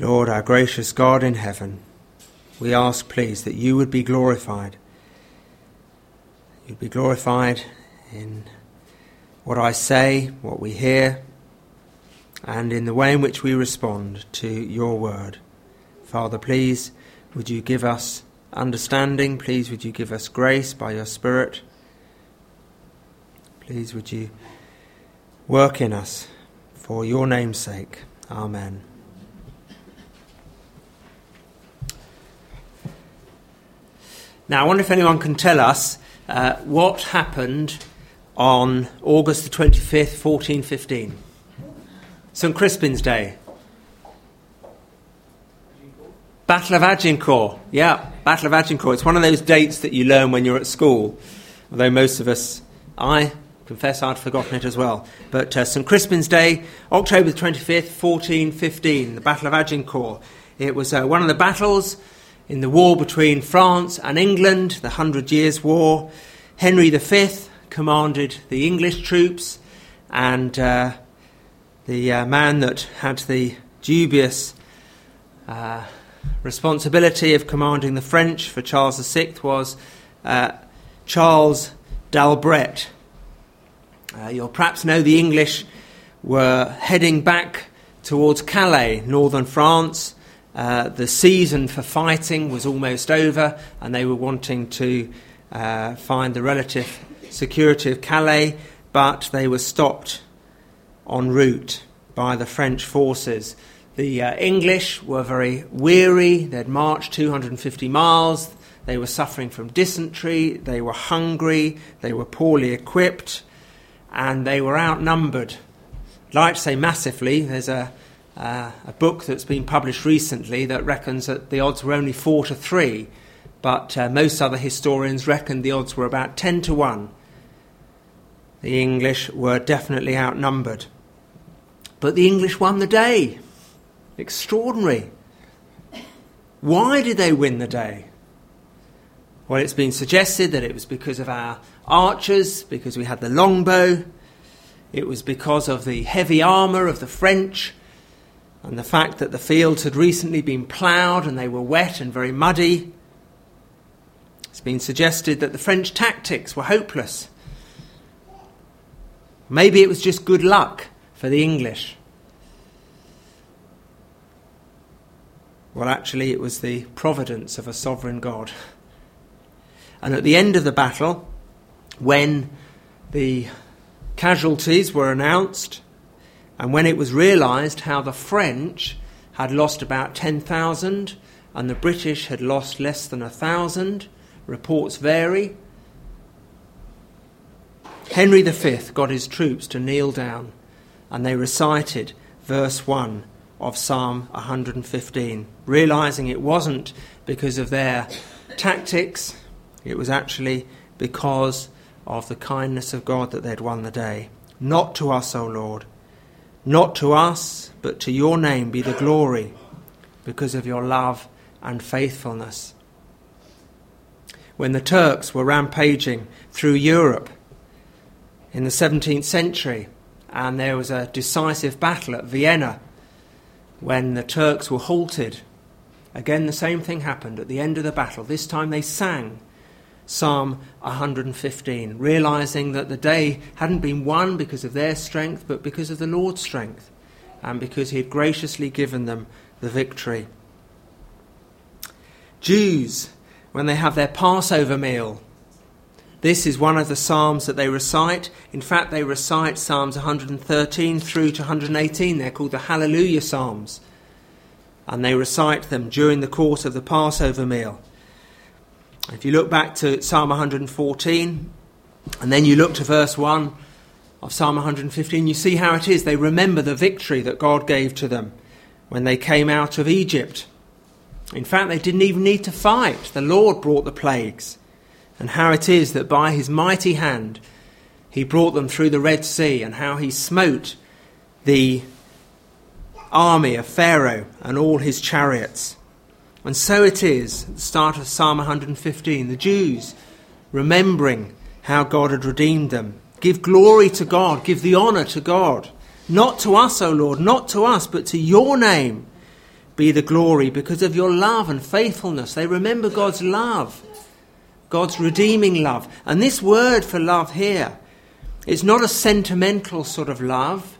Lord, our gracious God in heaven, we ask, please, that you would be glorified. You'd be glorified in what I say, what we hear, and in the way in which we respond to your word. Father, please, would you give us understanding? Please, would you give us grace by your Spirit? Please, would you work in us for your name's sake? Amen. Now, I wonder if anyone can tell us uh, what happened on August the 25th, 1415. St. Crispin's Day. Battle of Agincourt. Yeah, Battle of Agincourt. It's one of those dates that you learn when you're at school. Although most of us, I confess I'd forgotten it as well. But uh, St. Crispin's Day, October the 25th, 1415, the Battle of Agincourt. It was uh, one of the battles in the war between France and England, the Hundred Years' War. Henry V commanded the English troops, and uh, the uh, man that had the dubious uh, responsibility of commanding the French for Charles VI was uh, Charles d'Albret. Uh, you'll perhaps know the English were heading back towards Calais, northern France, uh, the season for fighting was almost over, and they were wanting to uh, find the relative security of Calais, but they were stopped en route by the French forces. The uh, English were very weary, they'd marched 250 miles, they were suffering from dysentery, they were hungry, they were poorly equipped, and they were outnumbered. I'd like to say massively, there's a uh, a book that's been published recently that reckons that the odds were only four to three, but uh, most other historians reckon the odds were about ten to one. The English were definitely outnumbered. But the English won the day. Extraordinary. Why did they win the day? Well, it's been suggested that it was because of our archers, because we had the longbow, it was because of the heavy armour of the French, and the fact that the fields had recently been ploughed and they were wet and very muddy. It's been suggested that the French tactics were hopeless. Maybe it was just good luck for the English. Well, actually, it was the providence of a sovereign God. And at the end of the battle, when the casualties were announced, and when it was realised how the French had lost about 10,000 and the British had lost less than 1,000, reports vary. Henry V got his troops to kneel down and they recited verse 1 of Psalm 115, realizing it wasn't because of their tactics, it was actually because of the kindness of God that they'd won the day. Not to us, O Lord, not to us, but to your name be the glory because of your love and faithfulness. When the Turks were rampaging through Europe in the 17th century, and there was a decisive battle at Vienna when the Turks were halted, again the same thing happened at the end of the battle. This time they sang Psalm 115, realizing that the day hadn't been won because of their strength, but because of the Lord's strength, and because He had graciously given them the victory. Jews, when they have their Passover meal, this is one of the Psalms that they recite. In fact, they recite Psalms 113 through to 118. They're called the Hallelujah Psalms. And they recite them during the course of the Passover meal. If you look back to Psalm 114, and then you look to verse 1 of Psalm 115, you see how it is. They remember the victory that God gave to them when they came out of Egypt. In fact, they didn't even need to fight. The Lord brought the plagues. And how it is that by his mighty hand he brought them through the Red Sea, and how he smote the army of Pharaoh and all his chariots. And so it is at the start of Psalm 115 the Jews remembering how God had redeemed them. Give glory to God, give the honour to God. Not to us, O Lord, not to us, but to your name be the glory because of your love and faithfulness. They remember God's love, God's redeeming love. And this word for love here is not a sentimental sort of love.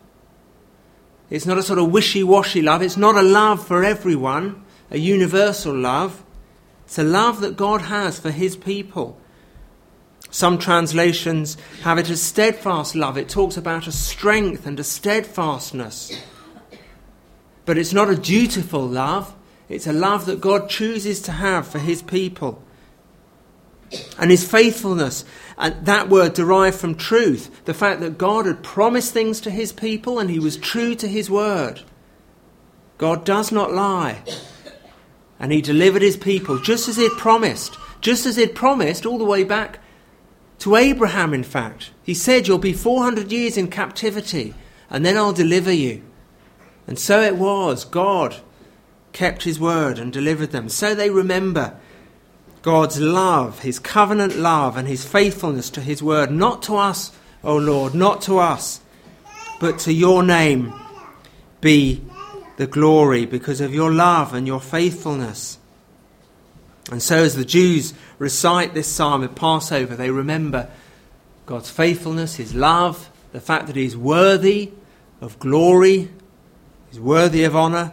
It's not a sort of wishy washy love. It's not a love for everyone, a universal love. It's a love that God has for his people. Some translations have it as steadfast love. It talks about a strength and a steadfastness. But it's not a dutiful love, it's a love that God chooses to have for his people. And his faithfulness, and that word derived from truth, the fact that God had promised things to his people and he was true to his word. God does not lie. And he delivered his people just as he had promised, just as he had promised all the way back to Abraham, in fact. He said, You'll be 400 years in captivity, and then I'll deliver you. And so it was. God kept his word and delivered them. So they remember God's love, his covenant love, and his faithfulness to his word, not to us, O Lord, not to us, but to your name be the glory because of your love and your faithfulness. And so, as the Jews recite this psalm at Passover, they remember God's faithfulness, his love, the fact that he's worthy of glory He's worthy of honour.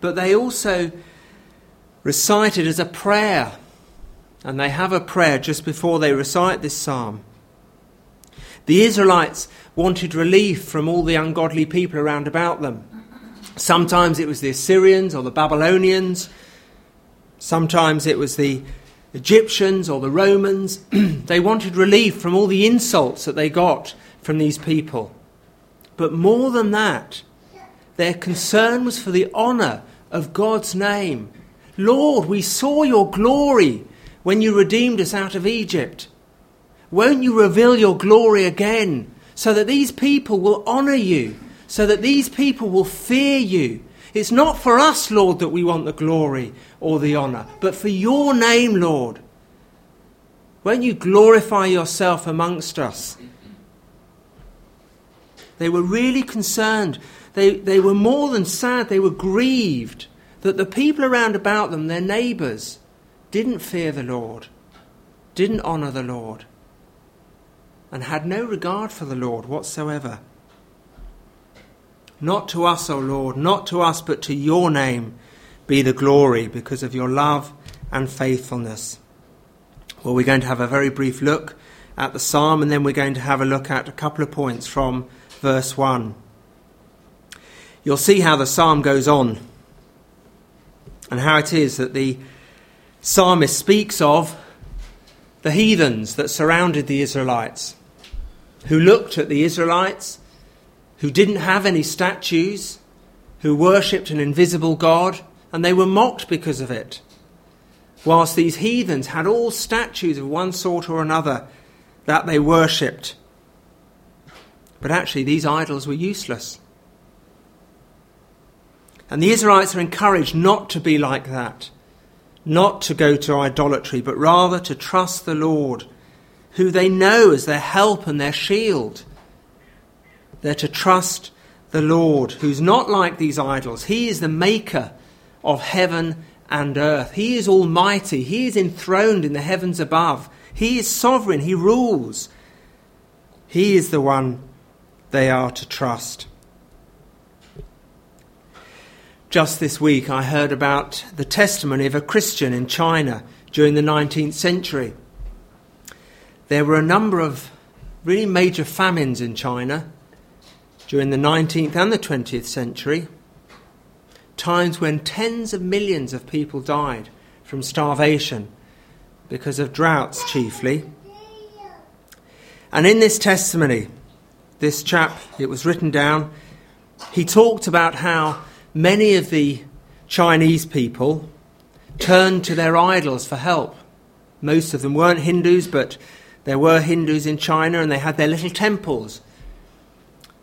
But they also recite it as a prayer. And they have a prayer just before they recite this psalm. The Israelites wanted relief from all the ungodly people around about them. Sometimes it was the Assyrians or the Babylonians. Sometimes it was the Egyptians or the Romans. they wanted relief from all the insults that they got from these people. But more than that, their concern was for the honour of God's name. Lord, we saw your glory when you redeemed us out of Egypt. Won't you reveal your glory again so that these people will honour you, so that these people will fear you? It's not for us, Lord, that we want the glory or the honour, but for your name, Lord. Won't you glorify yourself amongst us? They were really concerned they, they were more than sad, they were grieved that the people around about them, their neighbours, didn't fear the Lord, didn't honour the Lord, and had no regard for the Lord whatsoever. Not to us, O Lord, not to us, but to your name be the glory because of your love and faithfulness. Well, we're going to have a very brief look at the psalm and then we're going to have a look at a couple of points from verse 1 you'll see how the psalm goes on and how it is that the psalmist speaks of the heathens that surrounded the Israelites, who looked at the Israelites, who didn't have any statues, who worshipped an invisible God, and they were mocked because of it. Whilst these heathens had all statues of one sort or another that they worshipped. But actually, these idols were useless. And the Israelites are encouraged not to be like that, not to go to idolatry, but rather to trust the Lord, who they know as their help and their shield. They're to trust the Lord, who's not like these idols. He is the maker of heaven and earth. He is almighty. He is enthroned in the heavens above. He is sovereign. He rules. He is the one they are to trust. Just this week, I heard about the testimony of a Christian in China during the 19th century. There were a number of really major famines in China during the 19th and the 20th century, times when tens of millions of people died from starvation because of droughts chiefly. And in this testimony, this chap, it was written down, he talked about how many of the Chinese people turned to their idols for help. Most of them weren't Hindus, but there were Hindus in China and they had their little temples.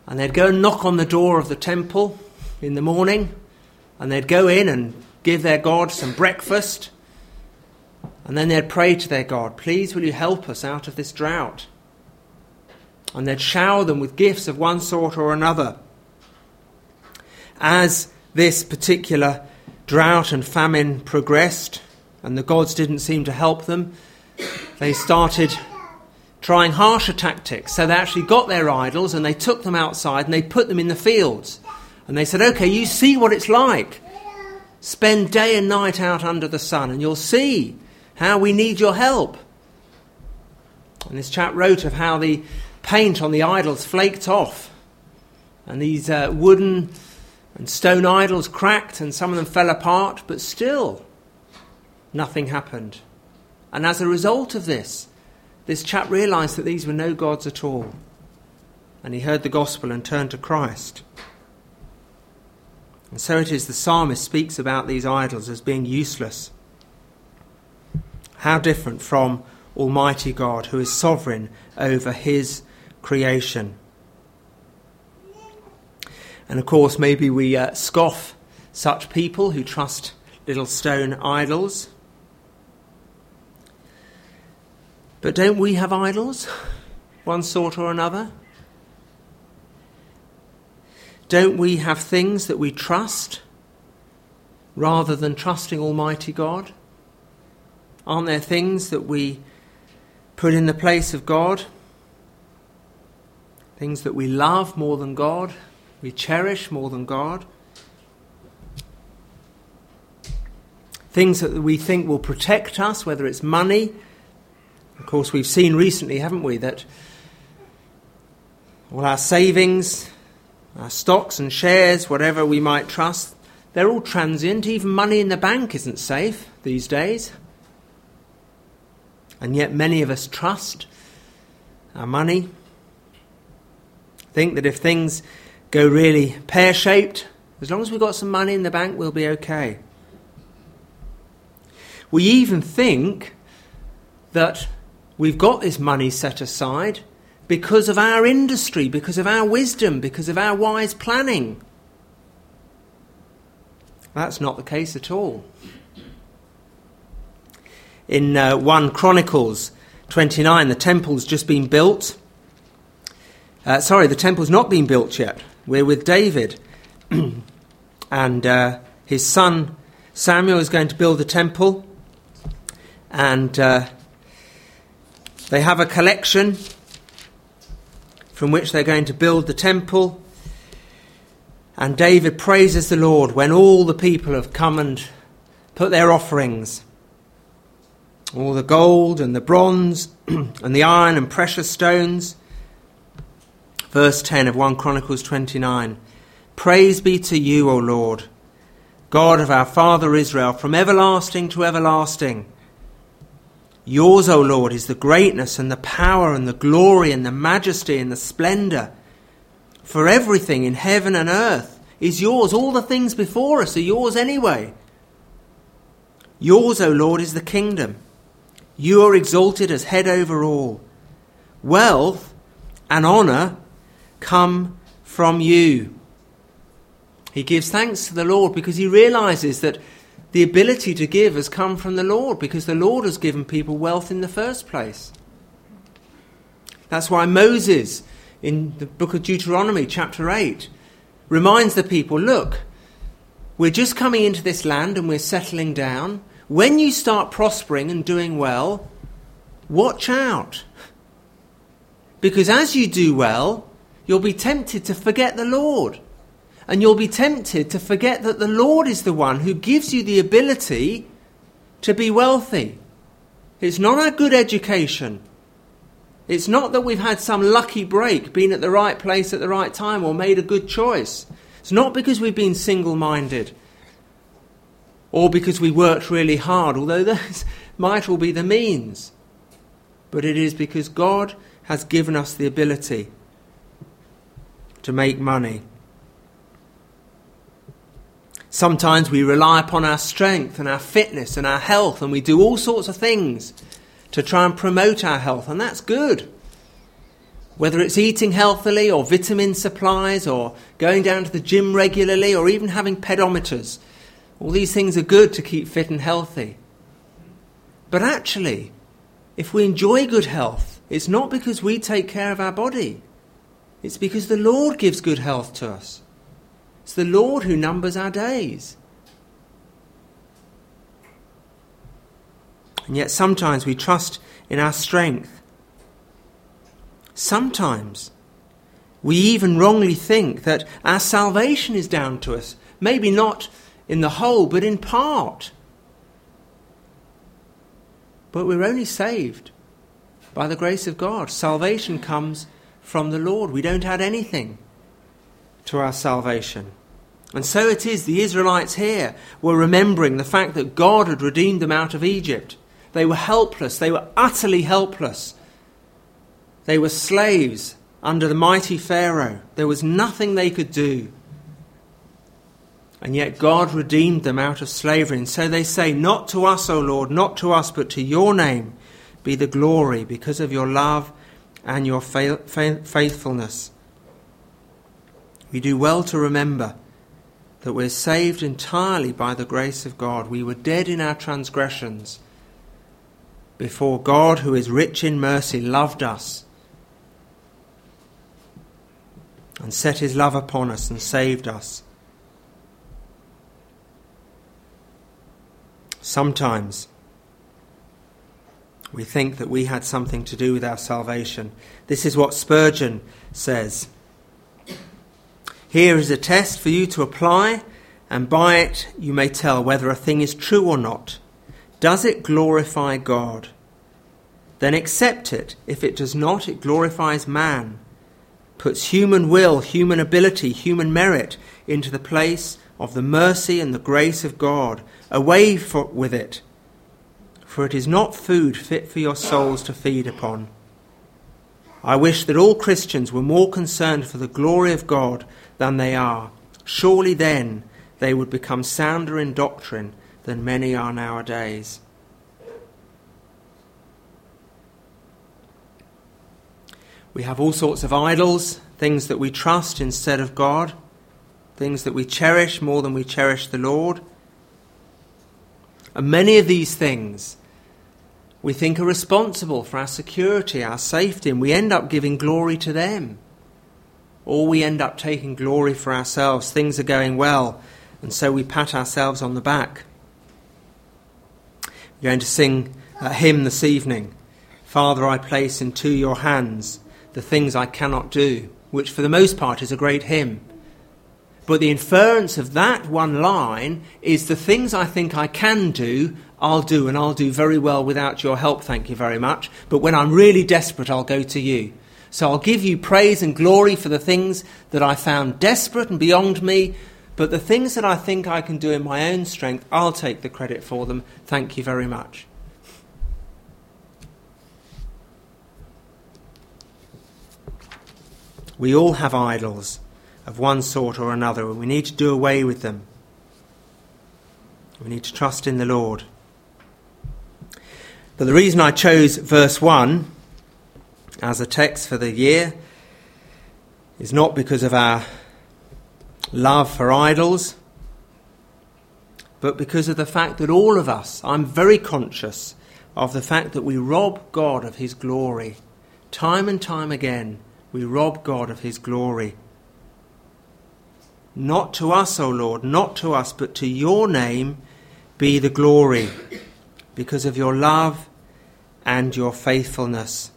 And they'd go and knock on the door of the temple in the morning and they'd go in and give their God some breakfast. And then they'd pray to their God, Please, will you help us out of this drought? And they'd shower them with gifts of one sort or another. As this particular drought and famine progressed and the gods didn't seem to help them, they started trying harsher tactics. So they actually got their idols and they took them outside and they put them in the fields. And they said, okay, you see what it's like. Spend day and night out under the sun and you'll see how we need your help. And this chap wrote of how the paint on the idols flaked off and these uh, wooden and stone idols cracked and some of them fell apart, but still nothing happened. And as a result of this, this chap realized that these were no gods at all. And he heard the gospel and turned to Christ. And so it is the psalmist speaks about these idols as being useless. How different from Almighty God, who is sovereign over his creation. And of course, maybe we uh, scoff such people who trust little stone idols. But don't we have idols, one sort or another? Don't we have things that we trust rather than trusting Almighty God? Aren't there things that we put in the place of God? Things that we love more than God, we cherish more than God? Things that we think will protect us, whether it's money. Of course, we've seen recently, haven't we, that all our savings, our stocks and shares, whatever we might trust, they're all transient. Even money in the bank isn't safe these days. And yet, many of us trust our money. Think that if things go really pear shaped, as long as we've got some money in the bank, we'll be okay. We even think that we've got this money set aside because of our industry, because of our wisdom, because of our wise planning. That's not the case at all. In uh, 1 Chronicles 29, the temple's just been built. Uh, sorry, the temple's not been built yet. We're with David. and uh, his son Samuel is going to build the temple. And uh, they have a collection from which they're going to build the temple. And David praises the Lord when all the people have come and put their offerings all the gold and the bronze and the iron and precious stones. Verse 10 of 1 Chronicles 29 Praise be to you, O Lord, God of our father Israel, from everlasting to everlasting. Yours, O Lord, is the greatness and the power and the glory and the majesty and the splendor. For everything in heaven and earth is yours. All the things before us are yours anyway. Yours, O Lord, is the kingdom. You are exalted as head over all. Wealth and honour come from you. He gives thanks to the Lord because he realizes that the ability to give has come from the Lord because the Lord has given people wealth in the first place. That's why Moses, in the book of Deuteronomy, chapter 8, reminds the people look, we're just coming into this land and we're settling down. When you start prospering and doing well, watch out. Because as you do well, you'll be tempted to forget the Lord and you'll be tempted to forget that the Lord is the one who gives you the ability to be wealthy. It's not our good education. It's not that we've had some lucky break, been at the right place at the right time, or made a good choice. It's not because we've been single minded or because we worked really hard, although those might all be the means. But it is because God has given us the ability to make money. Sometimes we rely upon our strength and our fitness and our health, and we do all sorts of things to try and promote our health, and that's good. Whether it's eating healthily, or vitamin supplies, or going down to the gym regularly, or even having pedometers, all these things are good to keep fit and healthy. But actually, if we enjoy good health, it's not because we take care of our body, it's because the Lord gives good health to us. It's the Lord who numbers our days. And yet sometimes we trust in our strength. Sometimes we even wrongly think that our salvation is down to us. Maybe not in the whole, but in part. But we're only saved by the grace of God. Salvation comes from the Lord. We don't add anything to our salvation. And so it is, the Israelites here were remembering the fact that God had redeemed them out of Egypt. They were helpless, they were utterly helpless. They were slaves under the mighty Pharaoh. There was nothing they could do. And yet God redeemed them out of slavery. And so they say, Not to us, O Lord, not to us, but to your name be the glory because of your love and your faithfulness. We do well to remember that we're saved entirely by the grace of God. We were dead in our transgressions before God, who is rich in mercy, loved us and set his love upon us and saved us. Sometimes we think that we had something to do with our salvation. This is what Spurgeon says. Here is a test for you to apply, and by it you may tell whether a thing is true or not. Does it glorify God? Then accept it. If it does not, it glorifies man, puts human will, human ability, human merit into the place of the mercy and the grace of God. Away for, with it for it is not food fit for your souls to feed upon. I wish that all Christians were more concerned for the glory of God than they are. Surely then they would become sounder in doctrine than many are nowadays. We have all sorts of idols, things that we trust instead of God, things that we cherish more than we cherish the Lord. And many of these things we think are responsible for our security, our safety, and we end up giving glory to them. Or we end up taking glory for ourselves. Things are going well, and so we pat ourselves on the back. We're going to sing a hymn this evening Father, I place into your hands the things I cannot do, which for the most part is a great hymn. But the inference of that one line is the things I think I can do, I'll do, and I'll do very well without your help, thank you very much. But when I'm really desperate, I'll go to you. So I'll give you praise and glory for the things that I found desperate and beyond me, but the things that I think I can do in my own strength, I'll take the credit for them. Thank you very much. We all have idols of one sort or another, and we need to do away with them. We need to trust in the Lord. But the reason I chose verse 1 as a text for the year is not because of our love for idols, but because of the fact that all of us, I'm very conscious of the fact that we rob God of His glory. Time and time again, we rob God of His glory. Not to us, O Lord, not to us, but to your name be the glory because of your love and your faithfulness.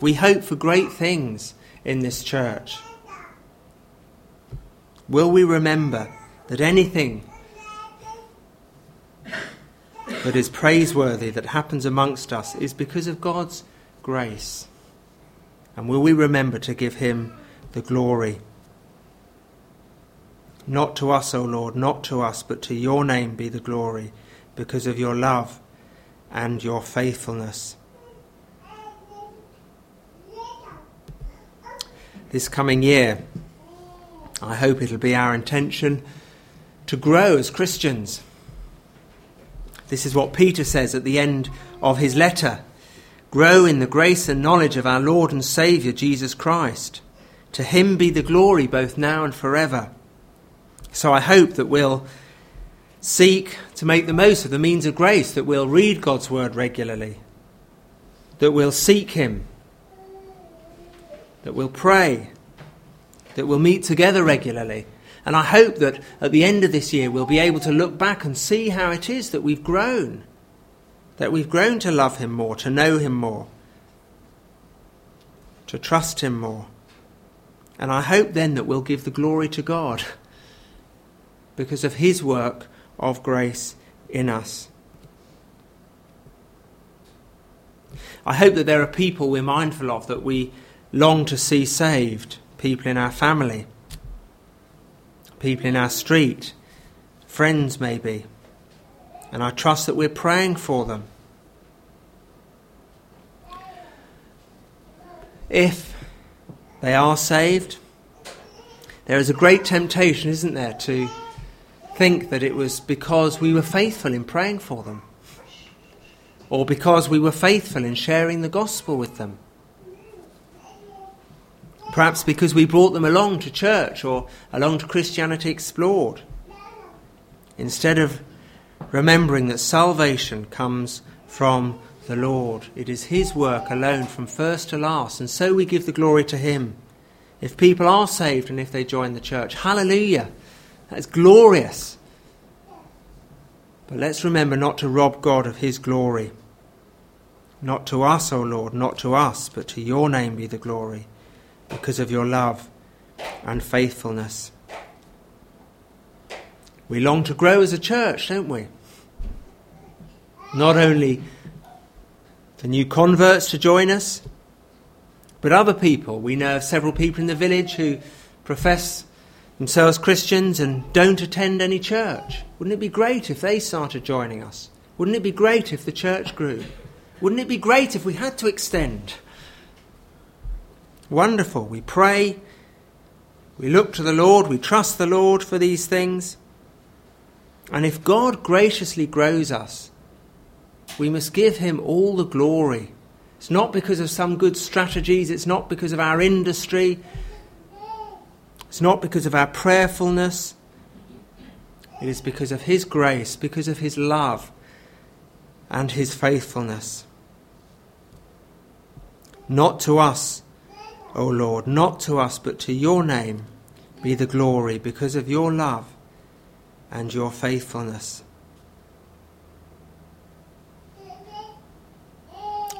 We hope for great things in this church. Will we remember that anything that is praiseworthy that happens amongst us is because of God's grace? And will we remember to give Him the glory? Not to us, O Lord, not to us, but to your name be the glory, because of your love and your faithfulness. This coming year, I hope it'll be our intention to grow as Christians. This is what Peter says at the end of his letter Grow in the grace and knowledge of our Lord and Saviour Jesus Christ. To him be the glory both now and forever. So I hope that we'll seek to make the most of the means of grace, that we'll read God's word regularly, that we'll seek him, that we'll pray, that we'll meet together regularly. And I hope that at the end of this year we'll be able to look back and see how it is that we've grown. That we've grown to love Him more, to know Him more, to trust Him more. And I hope then that we'll give the glory to God because of His work of grace in us. I hope that there are people we're mindful of that we long to see saved, people in our family, people in our street, friends maybe. And I trust that we're praying for them. If they are saved, there is a great temptation, isn't there, to think that it was because we were faithful in praying for them, or because we were faithful in sharing the gospel with them. Perhaps because we brought them along to church or along to Christianity Explored. Instead of remembering that salvation comes from the Lord, it is His work alone from first to last, and so we give the glory to Him. If people are saved and if they join the church, hallelujah! That's glorious. But let's remember not to rob God of his glory. Not to us, O Lord, not to us, but to your name be the glory, because of your love and faithfulness. We long to grow as a church, don't we? Not only the new converts to join us, but other people. We know of several people in the village who profess themselves Christians and don't attend any church. Wouldn't it be great if they started joining us? Wouldn't it be great if the church grew? Wouldn't it be great if we had to extend? Wonderful. We pray, we look to the Lord, we trust the Lord for these things. And if God graciously grows us, we must give Him all the glory. It's not because of some good strategies, it's not because of our industry, it's not because of our prayerfulness, it is because of His grace, because of His love and His faithfulness. Not to us, O Lord, not to us, but to your name be the glory because of your love and your faithfulness.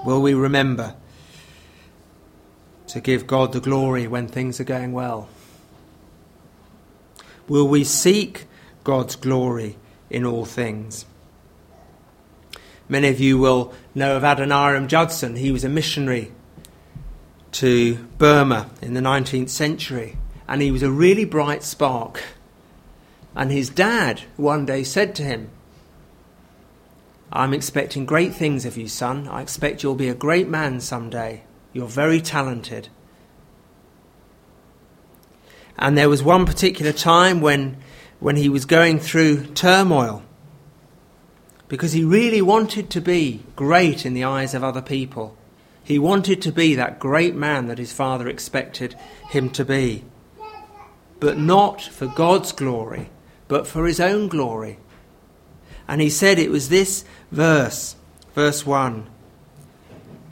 Will we remember to give God the glory when things are going well? Will we seek God's glory in all things? Many of you will know of Adoniram Judson. He was a missionary to Burma in the 19th century, and he was a really bright spark. And his dad one day said to him, I'm expecting great things of you, son. I expect you'll be a great man someday. You're very talented. And there was one particular time when, when he was going through turmoil because he really wanted to be great in the eyes of other people. He wanted to be that great man that his father expected him to be. But not for God's glory, but for his own glory. And he said it was this verse, verse 1,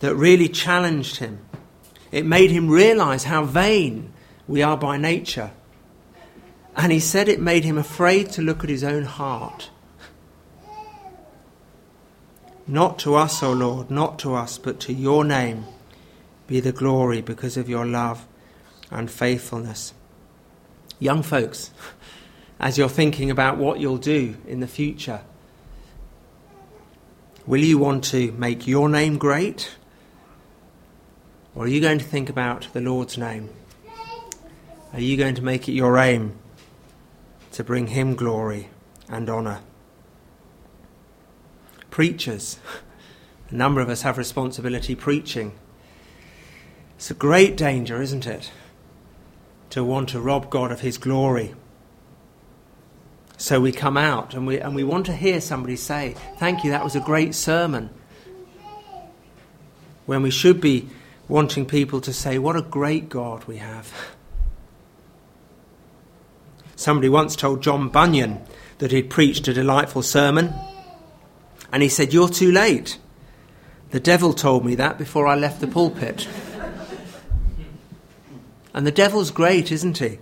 that really challenged him. It made him realize how vain we are by nature. And he said it made him afraid to look at his own heart. Not to us, O Lord, not to us, but to your name be the glory because of your love and faithfulness. Young folks, as you're thinking about what you'll do in the future, will you want to make your name great? Or are you going to think about the Lord's name? Are you going to make it your aim to bring Him glory and honour? Preachers, a number of us have responsibility preaching. It's a great danger, isn't it, to want to rob God of His glory. So we come out and we, and we want to hear somebody say, Thank you, that was a great sermon. When we should be wanting people to say, What a great God we have. Somebody once told John Bunyan that he'd preached a delightful sermon, and he said, You're too late. The devil told me that before I left the pulpit. And the devil's great, isn't he?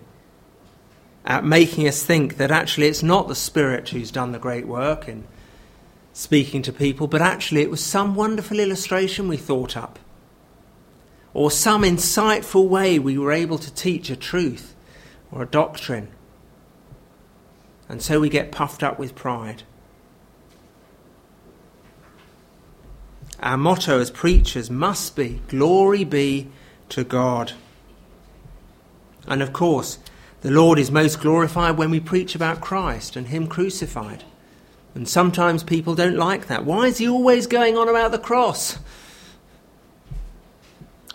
At making us think that actually it's not the Spirit who's done the great work in speaking to people, but actually it was some wonderful illustration we thought up, or some insightful way we were able to teach a truth or a doctrine. And so we get puffed up with pride. Our motto as preachers must be Glory be to God. And of course, the Lord is most glorified when we preach about Christ and Him crucified. And sometimes people don't like that. Why is he always going on about the cross?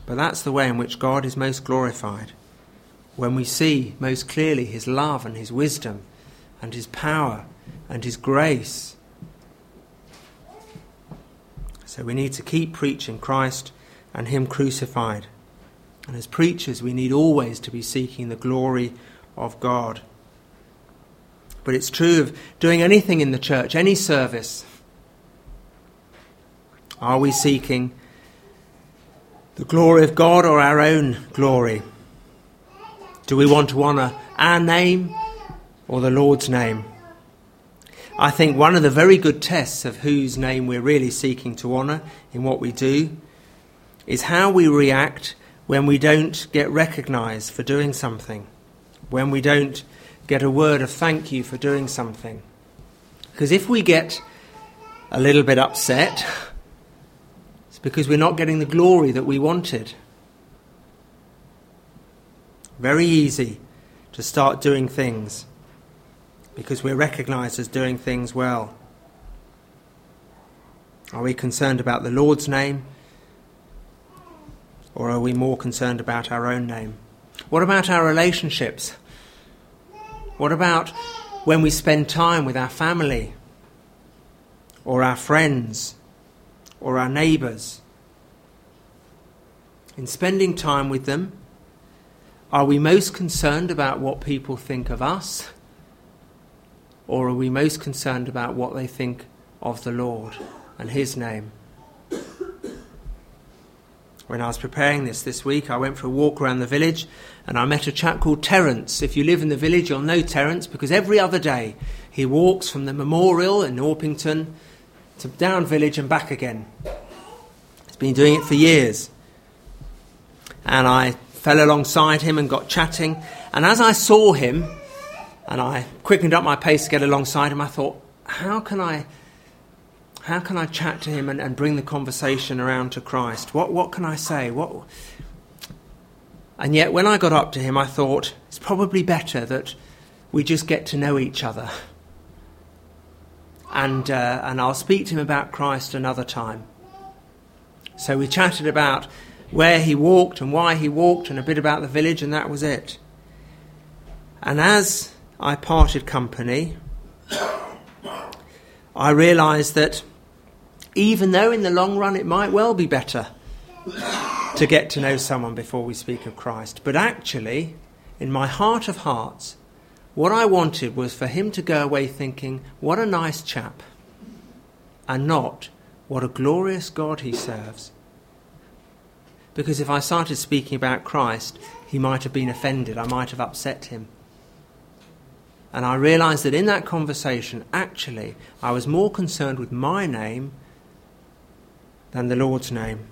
But that's the way in which God is most glorified. When we see most clearly his love and his wisdom and his power and his grace. So we need to keep preaching Christ and him crucified. And as preachers, we need always to be seeking the glory of God. But it's true of doing anything in the church, any service. Are we seeking the glory of God or our own glory? Do we want to honour our name or the Lord's name? I think one of the very good tests of whose name we're really seeking to honour in what we do is how we react when we don't get recognised for doing something, when we don't get a word of thank you for doing something. Because if we get a little bit upset, it's because we're not getting the glory that we wanted. Very easy to start doing things because we're recognized as doing things well. Are we concerned about the Lord's name? Or are we more concerned about our own name? What about our relationships? What about when we spend time with our family or our friends or our neighbours? In spending time with them, are we most concerned about what people think of us? Or are we most concerned about what they think of the Lord and His name? When I was preparing this this week, I went for a walk around the village and I met a chap called Terence. If you live in the village, you'll know Terence because every other day he walks from the memorial in Orpington to Downe village and back again. He's been doing it for years. And I fell alongside him and got chatting. And as I saw him, and I quickened up my pace to get alongside him, I thought, how can I how can I chat to him and, and bring the conversation around to Christ? What, what can I say? What... And yet, when I got up to him, I thought, it's probably better that we just get to know each other. And, uh, and I'll speak to him about Christ another time. So we chatted about where he walked and why he walked and a bit about the village, and that was it. And as I parted company, I realised that even though in the long run it might well be better to get to know someone before we speak of Christ. But actually, in my heart of hearts, what I wanted was for him to go away thinking, what a nice chap, and not, what a glorious God he serves. Because if I started speaking about Christ, he might have been offended, I might have upset him. And I realized that in that conversation, actually, I was more concerned with my name than the Lord's name.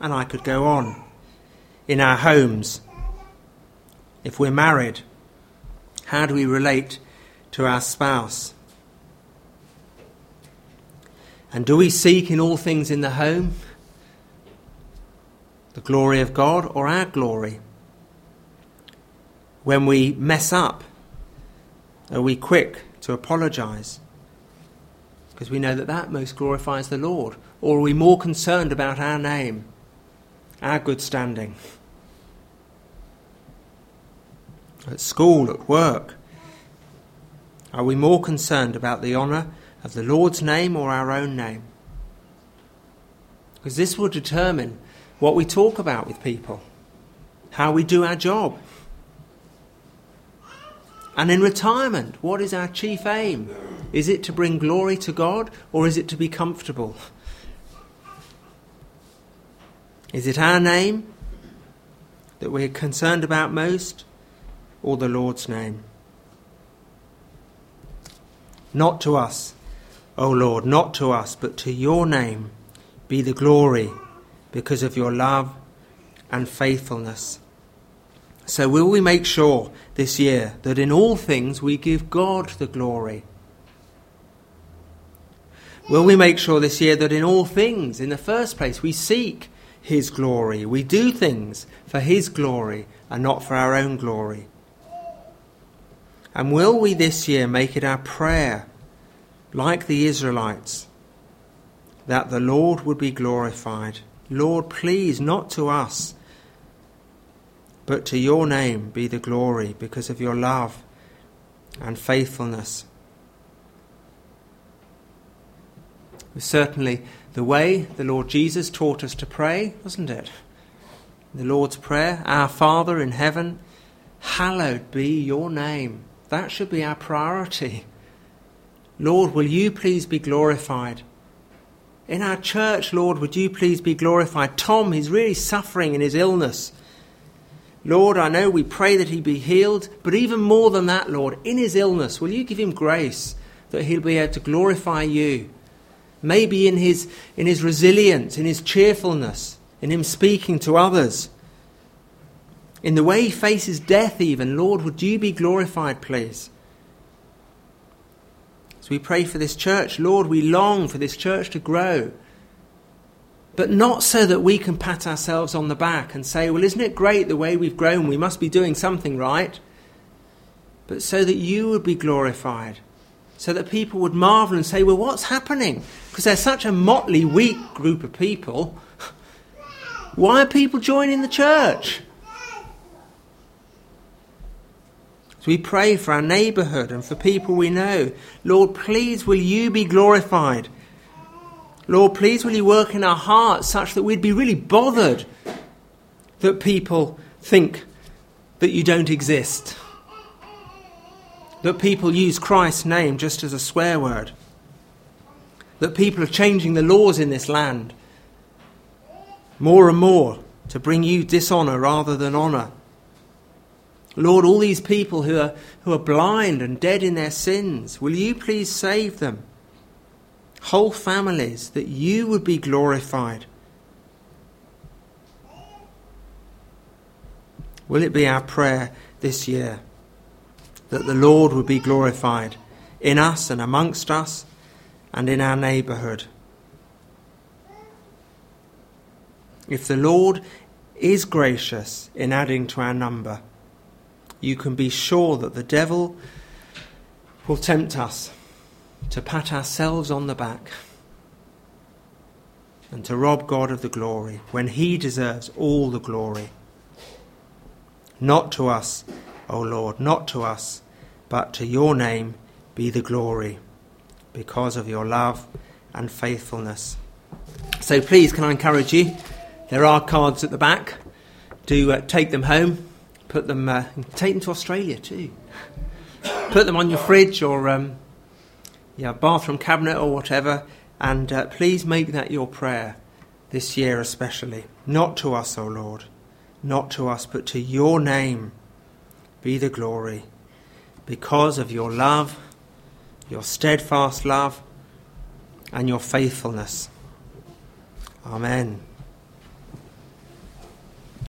And I could go on. In our homes, if we're married, how do we relate to our spouse? And do we seek in all things in the home the glory of God or our glory? When we mess up, are we quick to apologize? because we know that that most glorifies the Lord? Or are we more concerned about our name, our good standing? At school, at work, are we more concerned about the honour of the Lord's name or our own name? Because this will determine what we talk about with people, how we do our job. And in retirement, what is our chief aim? Is it to bring glory to God or is it to be comfortable? Is it our name that we're concerned about most, or the Lord's name? Not to us, O Lord, not to us, but to your name be the glory because of your love and faithfulness. So, will we make sure this year that in all things we give God the glory? Will we make sure this year that in all things, in the first place, we seek His glory? We do things for His glory and not for our own glory? And will we this year make it our prayer, like the Israelites, that the Lord would be glorified? Lord, please, not to us, but to your name be the glory because of your love and faithfulness. Certainly, the way the Lord Jesus taught us to pray, wasn't it? The Lord's Prayer, Our Father in heaven, hallowed be your name. That should be our priority. Lord, will you please be glorified? In our church, Lord, would you please be glorified? Tom, he's really suffering in his illness. Lord, I know we pray that he be healed, but even more than that, Lord, in his illness, will you give him grace that he'll be able to glorify you? Maybe in his, in his resilience, in his cheerfulness, in him speaking to others. In the way he faces death, even, Lord, would you be glorified, please? As we pray for this church, Lord, we long for this church to grow but not so that we can pat ourselves on the back and say, well, isn't it great the way we've grown? We must be doing something right. But so that you would be glorified, so that people would marvel and say, well, what's happening? Because they're such a motley, weak group of people. Why are people joining the church? So we pray for our neighbourhood and for people we know. Lord, please will you be glorified Lord, please will you work in our hearts such that we'd be really bothered that people think that you don't exist. That people use Christ's name just as a swear word. That people are changing the laws in this land more and more to bring you dishonour rather than honour. Lord, all these people who are, who are blind and dead in their sins, will you please save them? Whole families, that you would be glorified. Will it be our prayer this year that the Lord would be glorified in us and amongst us and in our neighbourhood? If the Lord is gracious in adding to our number, you can be sure that the devil will tempt us to pat ourselves on the back and to rob God of the glory when He deserves all the glory. Not to us, O Lord, not to us, but to your name be the glory because of your love and faithfulness. So please, can I encourage you? There are cards at the back. Do uh, take them home, put them, uh, take them to Australia too. Put them on your fridge or um, your bathroom cabinet or whatever, and uh, please make that your prayer this year especially. Not to us, O Lord, not to us, but to your name be the glory, because of your love, your steadfast love, and your faithfulness. Amen.